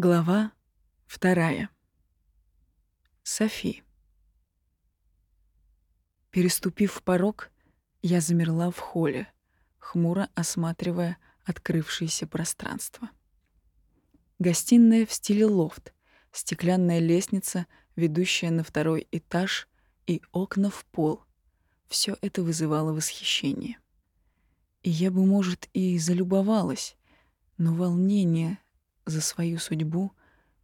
Глава вторая. Софи. Переступив порог, я замерла в холле, хмуро осматривая открывшееся пространство. Гостиная в стиле лофт, стеклянная лестница, ведущая на второй этаж и окна в пол. Все это вызывало восхищение. И я бы, может, и залюбовалась, но волнение за свою судьбу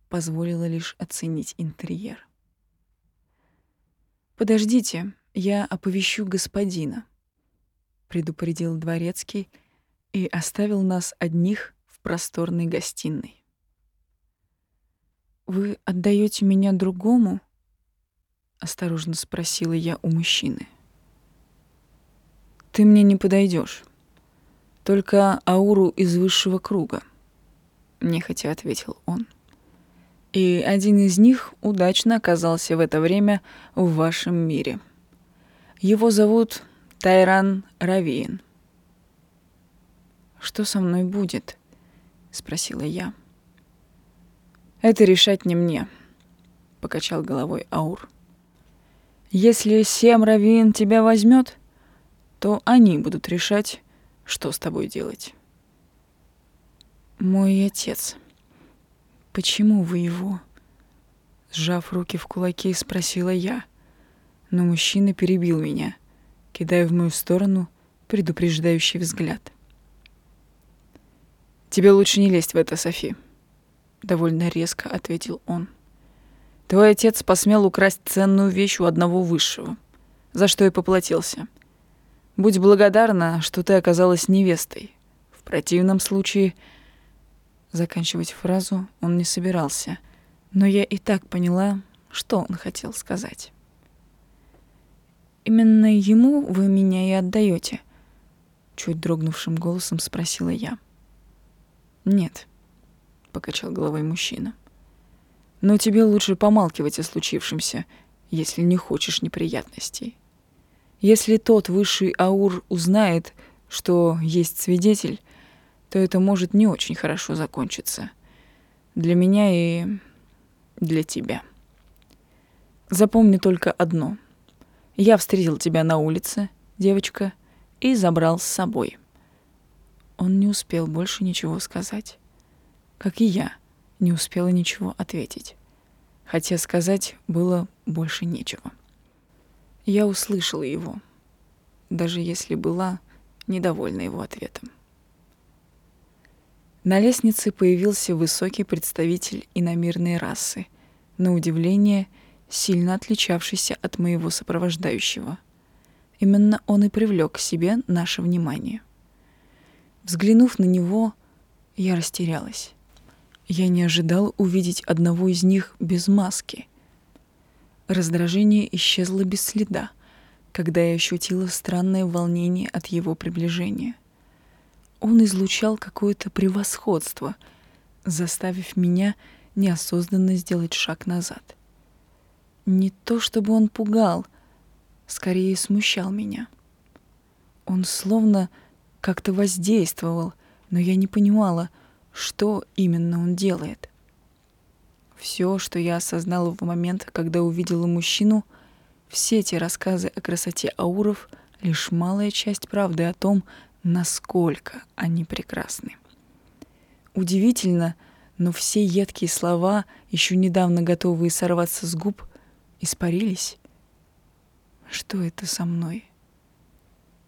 позволила лишь оценить интерьер. «Подождите, я оповещу господина», — предупредил дворецкий и оставил нас одних в просторной гостиной. «Вы отдаете меня другому?» — осторожно спросила я у мужчины. «Ты мне не подойдешь, только ауру из высшего круга», нехотя ответил он. И один из них удачно оказался в это время в вашем мире. Его зовут Тайран Равиин. Что со мной будет? спросила я. Это решать не мне, покачал головой Аур. Если Сем Равиин тебя возьмет, то они будут решать, что с тобой делать. Мой отец. Почему вы его? Сжав руки в кулаки, спросила я. Но мужчина перебил меня, кидая в мою сторону предупреждающий взгляд. «Тебе лучше не лезть в это, Софи», — довольно резко ответил он. «Твой отец посмел украсть ценную вещь у одного высшего, за что и поплатился. Будь благодарна, что ты оказалась невестой. В противном случае — Заканчивать фразу он не собирался, но я и так поняла, что он хотел сказать. «Именно ему вы меня и отдаете? чуть дрогнувшим голосом спросила я. «Нет», — покачал головой мужчина. «Но тебе лучше помалкивать о случившемся, если не хочешь неприятностей. Если тот высший аур узнает, что есть свидетель, то это может не очень хорошо закончиться. Для меня и для тебя. Запомни только одно. Я встретил тебя на улице, девочка, и забрал с собой. Он не успел больше ничего сказать. Как и я не успела ничего ответить. Хотя сказать было больше нечего. Я услышала его, даже если была недовольна его ответом. На лестнице появился высокий представитель иномирной расы, на удивление сильно отличавшийся от моего сопровождающего. Именно он и привлек к себе наше внимание. Взглянув на него, я растерялась. Я не ожидала увидеть одного из них без маски. Раздражение исчезло без следа, когда я ощутила странное волнение от его приближения — он излучал какое-то превосходство, заставив меня неосознанно сделать шаг назад. Не то чтобы он пугал, скорее смущал меня. Он словно как-то воздействовал, но я не понимала, что именно он делает. Все, что я осознала в момент, когда увидела мужчину, все эти рассказы о красоте ауров — лишь малая часть правды о том, насколько они прекрасны. Удивительно, но все едкие слова, еще недавно готовые сорваться с губ, испарились. Что это со мной?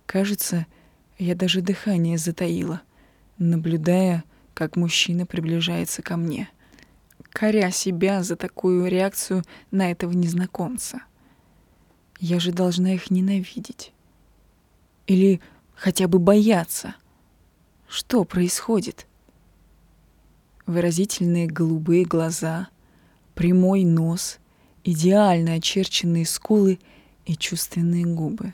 Кажется, я даже дыхание затаила, наблюдая, как мужчина приближается ко мне, коря себя за такую реакцию на этого незнакомца. Я же должна их ненавидеть. Или хотя бы бояться. Что происходит? Выразительные голубые глаза, прямой нос, идеально очерченные скулы и чувственные губы.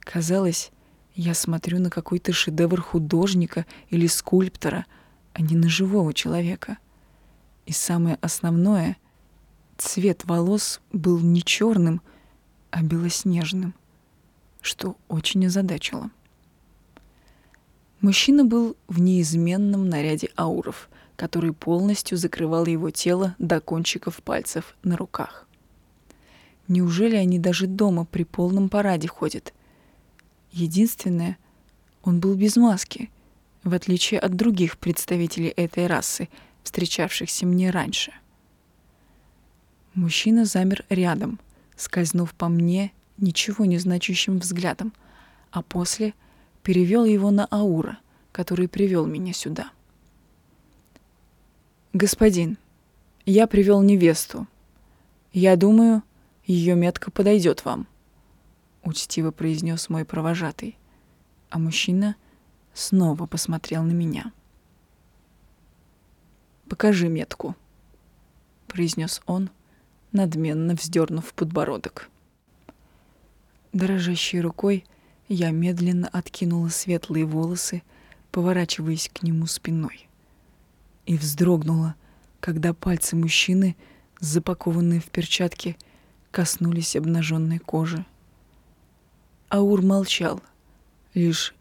Казалось, я смотрю на какой-то шедевр художника или скульптора, а не на живого человека. И самое основное, цвет волос был не черным, а белоснежным, что очень озадачило. Мужчина был в неизменном наряде ауров, который полностью закрывал его тело до кончиков пальцев на руках. Неужели они даже дома при полном параде ходят? Единственное, он был без маски, в отличие от других представителей этой расы, встречавшихся мне раньше. Мужчина замер рядом, скользнув по мне ничего не значащим взглядом, а после перевел его на Аура, который привел меня сюда. «Господин, я привел невесту. Я думаю, ее метка подойдет вам», — учтиво произнес мой провожатый, а мужчина снова посмотрел на меня. «Покажи метку», — произнес он, надменно вздернув подбородок. Дрожащей рукой я медленно откинула светлые волосы, поворачиваясь к нему спиной. И вздрогнула, когда пальцы мужчины, запакованные в перчатки, коснулись обнаженной кожи. Аур молчал, лишь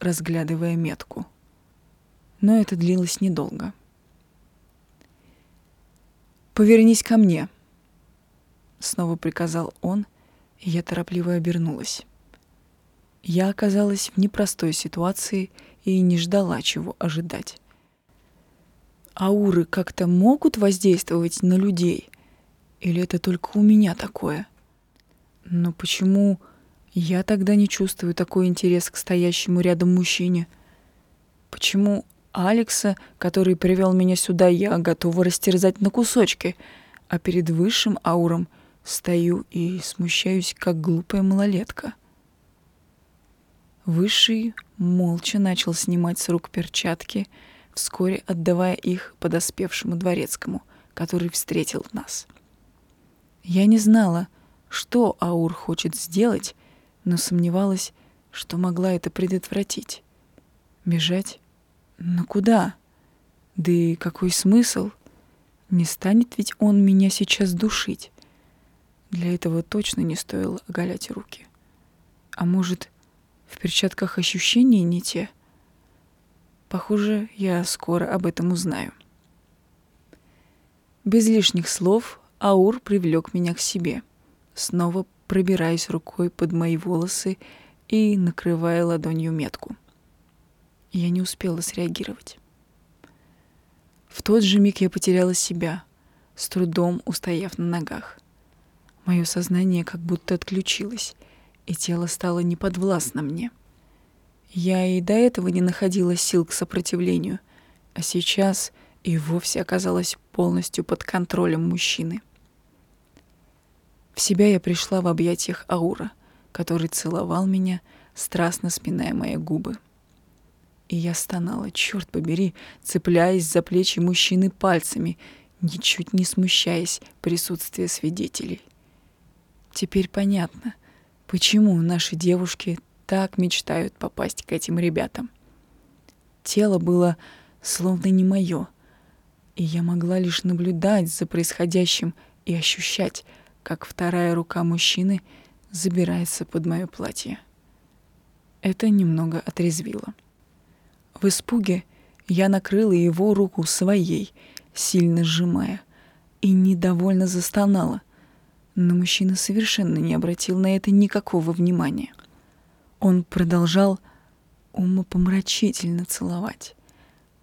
разглядывая метку. Но это длилось недолго. «Повернись ко мне», — снова приказал он, и я торопливо обернулась. Я оказалась в непростой ситуации и не ждала, чего ожидать. Ауры как-то могут воздействовать на людей? Или это только у меня такое? Но почему я тогда не чувствую такой интерес к стоящему рядом мужчине? Почему Алекса, который привел меня сюда, я готова растерзать на кусочки, а перед высшим ауром стою и смущаюсь, как глупая малолетка. Высший молча начал снимать с рук перчатки, вскоре отдавая их подоспевшему дворецкому, который встретил нас. Я не знала, что Аур хочет сделать, но сомневалась, что могла это предотвратить. Бежать но куда? Да и какой смысл? Не станет ведь он меня сейчас душить. Для этого точно не стоило оголять руки. А может, в перчатках ощущения не те? Похоже, я скоро об этом узнаю. Без лишних слов Аур привлек меня к себе, снова пробираясь рукой под мои волосы и накрывая ладонью метку — я не успела среагировать. В тот же миг я потеряла себя, с трудом устояв на ногах. Мое сознание как будто отключилось, и тело стало неподвластно мне. Я и до этого не находила сил к сопротивлению, а сейчас и вовсе оказалась полностью под контролем мужчины. В себя я пришла в объятиях Аура, который целовал меня, страстно спиная мои губы. И я стонала, черт побери, цепляясь за плечи мужчины пальцами, ничуть не смущаясь присутствия свидетелей. Теперь понятно, почему наши девушки так мечтают попасть к этим ребятам. Тело было словно не мое, и я могла лишь наблюдать за происходящим и ощущать, как вторая рука мужчины забирается под мое платье. Это немного отрезвило. В испуге я накрыла его руку своей, сильно сжимая, и недовольно застонала. Но мужчина совершенно не обратил на это никакого внимания. Он продолжал умопомрачительно целовать,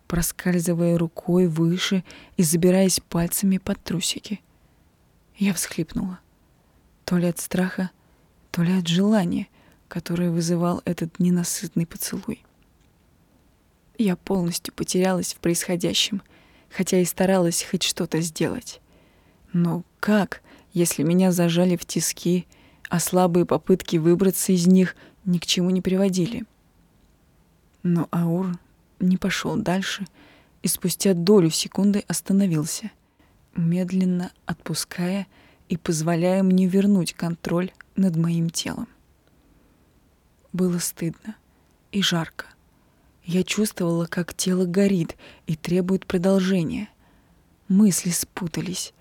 проскальзывая рукой выше и забираясь пальцами под трусики. Я всхлипнула. То ли от страха, то ли от желания, которое вызывал этот ненасытный поцелуй. Я полностью потерялась в происходящем, хотя и старалась хоть что-то сделать. Но как, если меня зажали в тиски, а слабые попытки выбраться из них ни к чему не приводили? Но Аур не пошел дальше и спустя долю секунды остановился, медленно отпуская и позволяя мне вернуть контроль над моим телом. Было стыдно и жарко — я чувствовала, как тело горит и требует продолжения. Мысли спутались,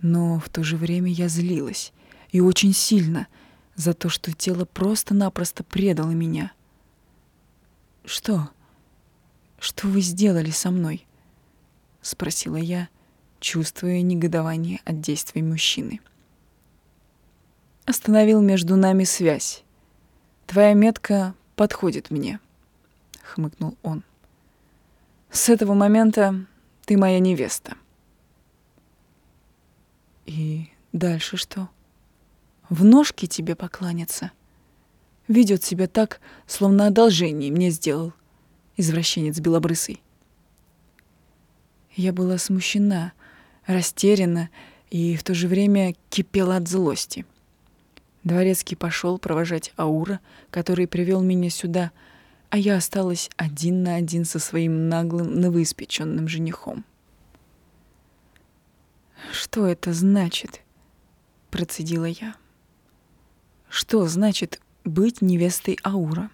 но в то же время я злилась, и очень сильно, за то, что тело просто-напросто предало меня. «Что? Что вы сделали со мной?» спросила я, чувствуя негодование от действий мужчины. Остановил между нами связь. Твоя метка подходит мне, хмыкнул он. С этого момента ты моя невеста. И дальше что? В ножки тебе покланяться? Ведет себя так, словно одолжение мне сделал, извращенец белобрысый. Я была смущена, растеряна и в то же время кипела от злости. Дворецкий пошел провожать Аура, который привел меня сюда, а я осталась один на один со своим наглым новоиспеченным женихом. «Что это значит?» — процедила я. «Что значит быть невестой Аура?»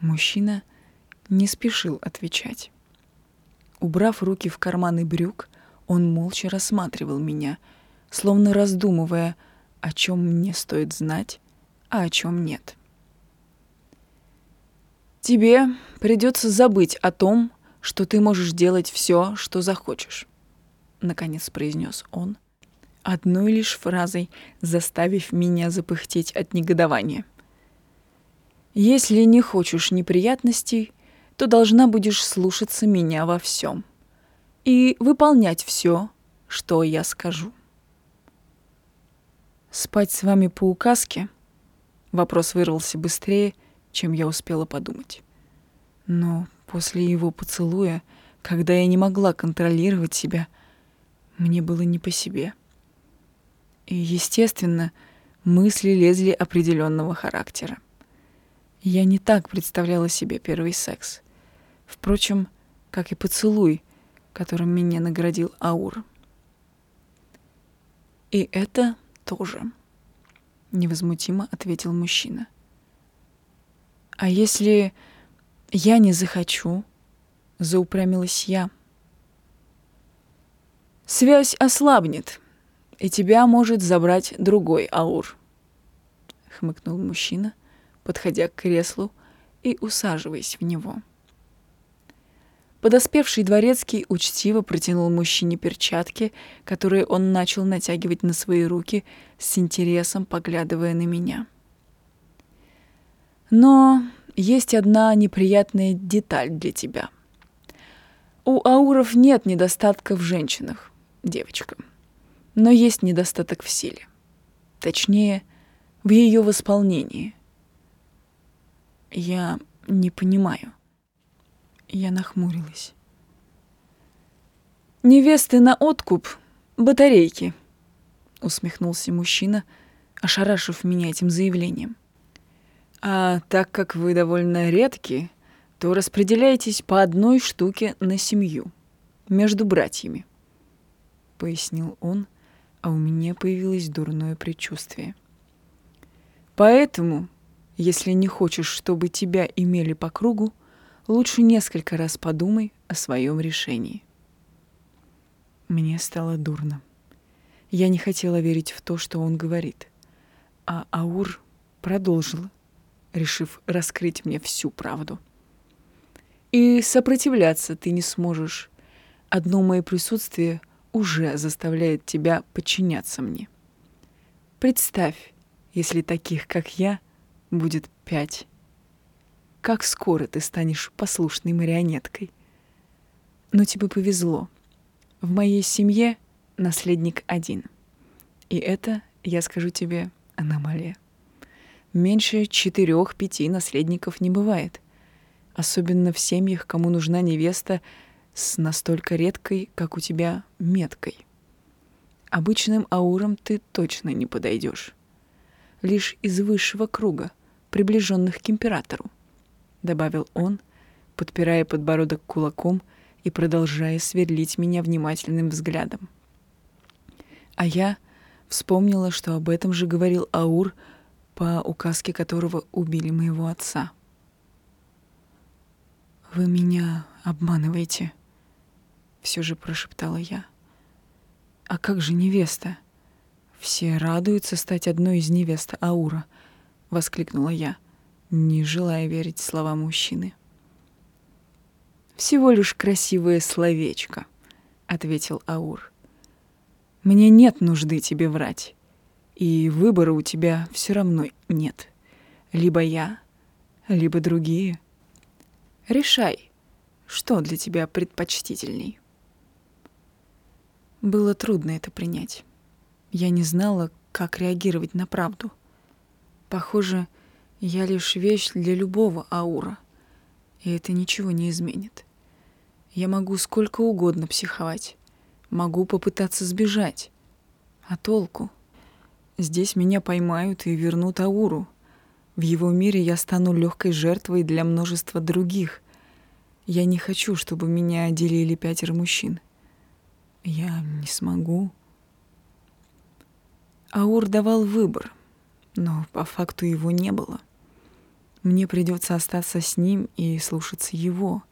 Мужчина не спешил отвечать. Убрав руки в карманы брюк, он молча рассматривал меня, словно раздумывая, о чем мне стоит знать, а о чем нет. Тебе придется забыть о том, что ты можешь делать все, что захочешь, наконец произнес он, одной лишь фразой заставив меня запыхтеть от негодования. Если не хочешь неприятностей, то должна будешь слушаться меня во всем и выполнять все, что я скажу. Спать с вами по указке? Вопрос вырвался быстрее, чем я успела подумать. Но после его поцелуя, когда я не могла контролировать себя, мне было не по себе. И, естественно, мысли лезли определенного характера. Я не так представляла себе первый секс — Впрочем, как и поцелуй, которым меня наградил Аур. «И это тоже», — невозмутимо ответил мужчина. «А если я не захочу?» — заупрямилась я. «Связь ослабнет, и тебя может забрать другой Аур», — хмыкнул мужчина, подходя к креслу и усаживаясь в него. — Подоспевший дворецкий учтиво протянул мужчине перчатки, которые он начал натягивать на свои руки, с интересом поглядывая на меня. Но есть одна неприятная деталь для тебя. У ауров нет недостатка в женщинах, девочка. Но есть недостаток в силе. Точнее, в ее восполнении. Я не понимаю. Я нахмурилась. «Невесты на откуп — батарейки», — усмехнулся мужчина, ошарашив меня этим заявлением. «А так как вы довольно редки, то распределяйтесь по одной штуке на семью, между братьями», — пояснил он, а у меня появилось дурное предчувствие. «Поэтому, если не хочешь, чтобы тебя имели по кругу, лучше несколько раз подумай о своем решении. Мне стало дурно. Я не хотела верить в то, что он говорит. А Аур продолжил, решив раскрыть мне всю правду. И сопротивляться ты не сможешь. Одно мое присутствие уже заставляет тебя подчиняться мне. Представь, если таких, как я, будет пять как скоро ты станешь послушной марионеткой. Но тебе повезло. В моей семье наследник один. И это, я скажу тебе, аномалия. Меньше четырех-пяти наследников не бывает. Особенно в семьях, кому нужна невеста с настолько редкой, как у тебя, меткой. Обычным аурам ты точно не подойдешь. Лишь из высшего круга, приближенных к императору. — добавил он, подпирая подбородок кулаком и продолжая сверлить меня внимательным взглядом. А я вспомнила, что об этом же говорил Аур, по указке которого убили моего отца. «Вы меня обманываете», — все же прошептала я. «А как же невеста?» «Все радуются стать одной из невест Аура», — воскликнула я. — не желая верить словам мужчины. Всего лишь красивое словечко, ответил Аур. Мне нет нужды тебе врать. И выбора у тебя все равно нет. Либо я, либо другие. Решай, что для тебя предпочтительней. Было трудно это принять. Я не знала, как реагировать на правду. Похоже, я лишь вещь для любого аура, и это ничего не изменит. Я могу сколько угодно психовать, могу попытаться сбежать. А толку? Здесь меня поймают и вернут ауру. В его мире я стану легкой жертвой для множества других. Я не хочу, чтобы меня отделили пятеро мужчин. Я не смогу. Аур давал выбор, но по факту его не было. Мне придется остаться с ним и слушаться его,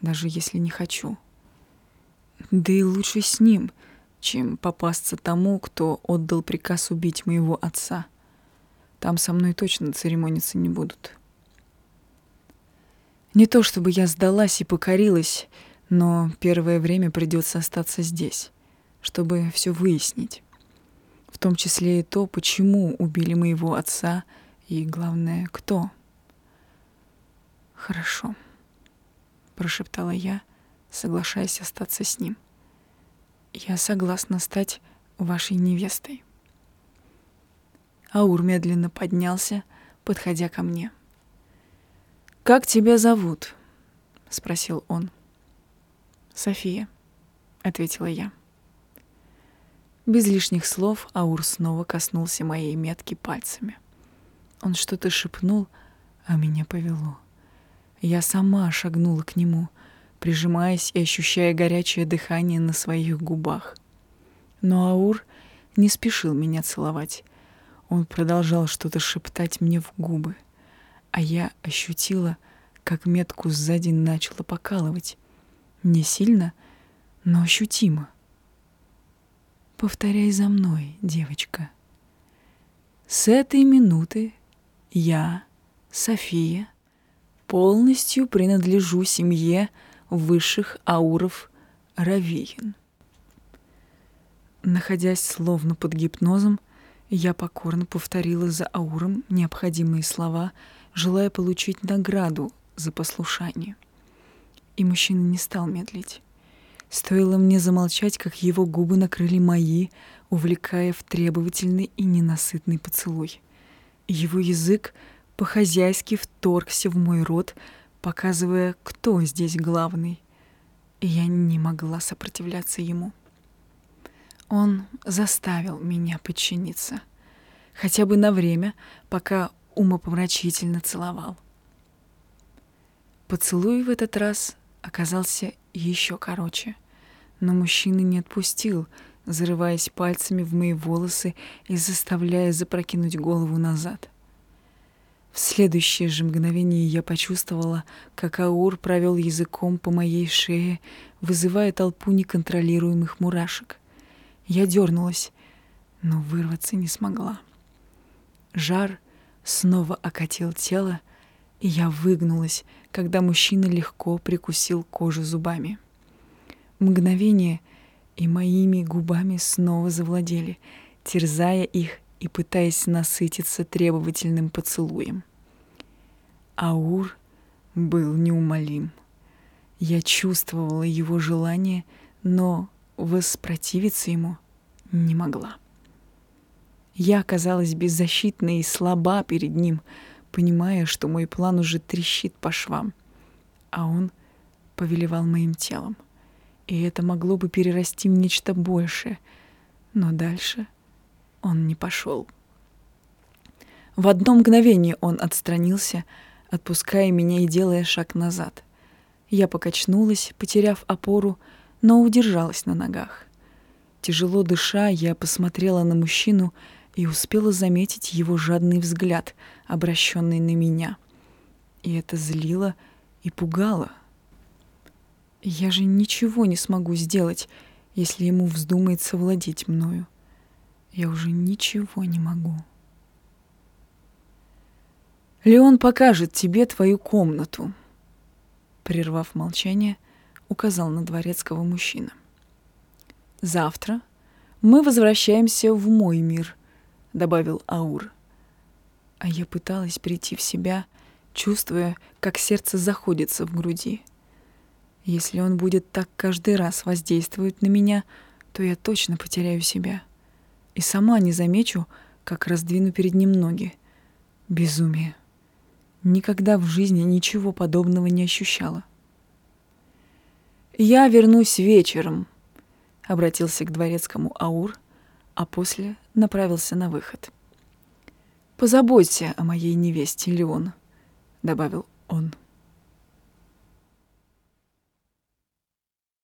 даже если не хочу. Да и лучше с ним, чем попасться тому, кто отдал приказ убить моего отца. Там со мной точно церемониться не будут. Не то чтобы я сдалась и покорилась, но первое время придется остаться здесь, чтобы все выяснить. В том числе и то, почему убили моего отца и, главное, кто. Хорошо, прошептала я, соглашаясь остаться с ним. Я согласна стать вашей невестой. Аур медленно поднялся, подходя ко мне. «Как тебя зовут?» — спросил он. — «София», — ответила я. Без лишних слов Аур снова коснулся моей метки пальцами. Он что-то шепнул, а меня повело. Я сама шагнула к нему, прижимаясь и ощущая горячее дыхание на своих губах. Но Аур не спешил меня целовать. Он продолжал что-то шептать мне в губы, а я ощутила, как метку сзади начала покалывать. Не сильно, но ощутимо. Повторяй за мной, девочка. С этой минуты я, София, полностью принадлежу семье высших ауров Равиин. Находясь словно под гипнозом, я покорно повторила за ауром необходимые слова, желая получить награду за послушание — и мужчина не стал медлить. Стоило мне замолчать, как его губы накрыли мои, увлекая в требовательный и ненасытный поцелуй. Его язык по-хозяйски вторгся в мой рот, показывая, кто здесь главный. И я не могла сопротивляться ему. Он заставил меня подчиниться. Хотя бы на время, пока умопомрачительно целовал. Поцелуй в этот раз оказался еще короче. Но мужчина не отпустил, зарываясь пальцами в мои волосы и заставляя запрокинуть голову назад. В следующее же мгновение я почувствовала, как Аур провел языком по моей шее, вызывая толпу неконтролируемых мурашек. Я дернулась, но вырваться не смогла. Жар снова окатил тело, и я выгнулась, когда мужчина легко прикусил кожу зубами. Мгновение, и моими губами снова завладели, терзая их и пытаясь насытиться требовательным поцелуем. Аур был неумолим. Я чувствовала его желание, но воспротивиться ему не могла. Я оказалась беззащитной и слаба перед ним — понимая, что мой план уже трещит по швам, а он повелевал моим телом. И это могло бы перерасти в нечто большее, но дальше он не пошел. В одно мгновение он отстранился, отпуская меня и делая шаг назад. Я покачнулась, потеряв опору, но удержалась на ногах. Тяжело дыша, я посмотрела на мужчину, и успела заметить его жадный взгляд, обращенный на меня. И это злило и пугало. Я же ничего не смогу сделать, если ему вздумается владеть мною. Я уже ничего не могу. Леон покажет тебе твою комнату. Прервав молчание, указал на дворецкого мужчина. «Завтра мы возвращаемся в мой мир», — добавил Аур. А я пыталась прийти в себя, чувствуя, как сердце заходится в груди. Если он будет так каждый раз воздействовать на меня, то я точно потеряю себя. И сама не замечу, как раздвину перед ним ноги. Безумие. Никогда в жизни ничего подобного не ощущала. «Я вернусь вечером», — обратился к дворецкому Аур, а после направился на выход. «Позаботься о моей невесте, Леон», — добавил он.